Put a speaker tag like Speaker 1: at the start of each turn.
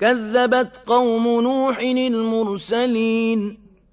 Speaker 1: كَذَّبَتْ قَوْمُ نُوحٍ الْمُرْسَلِينَ.